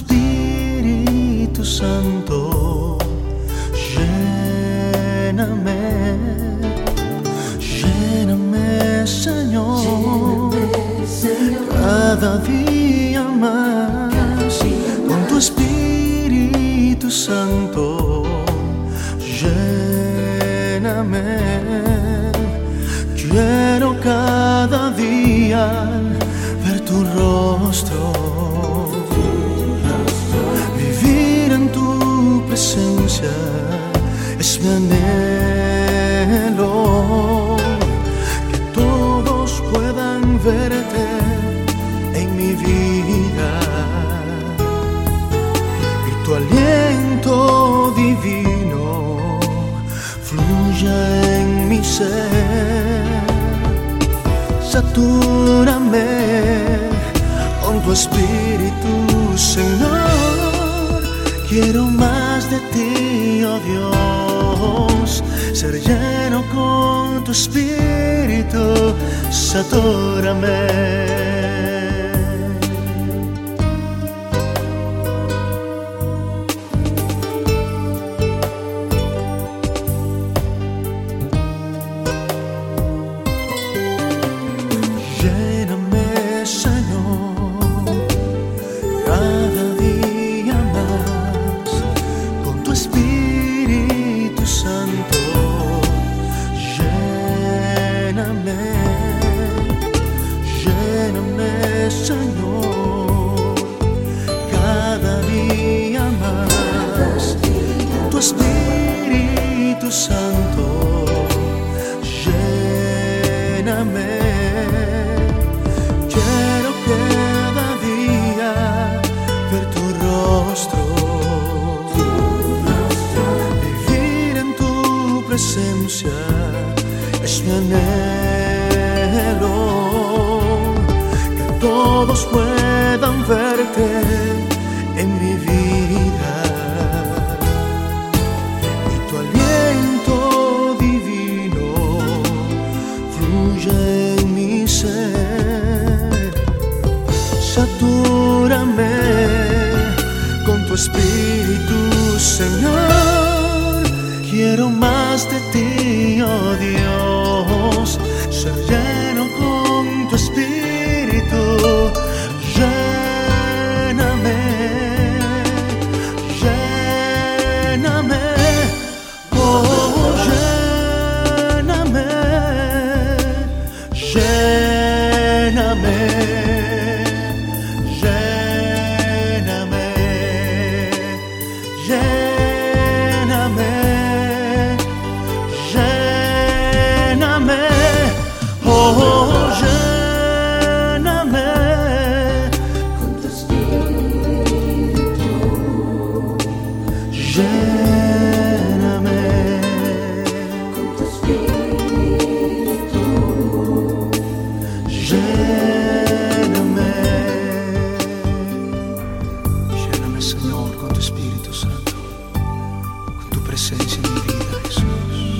Espíritu Santo. Lléname, lléname, Señor, cada día más con tu Espíritu Santo. Lléname. Quiero cada día ver tu rostro, ser satúrame con tu espíritu, Señor. Quiero más de ti, oh Dios, ser lleno con tu espíritu, satúrame. Santo. Lléname. Quiero cada día ver tu rostro, vivir en tu presencia es mi anhelo, que todos puedan verte en mi fluye en mi ser. Satúrame con tu espíritu, Señor. Quiero más de ti, oh Dios. Ser lleno con tu espíritu. Señor con tu Espíritu Santo, con tu presencia en mi vida Jesús.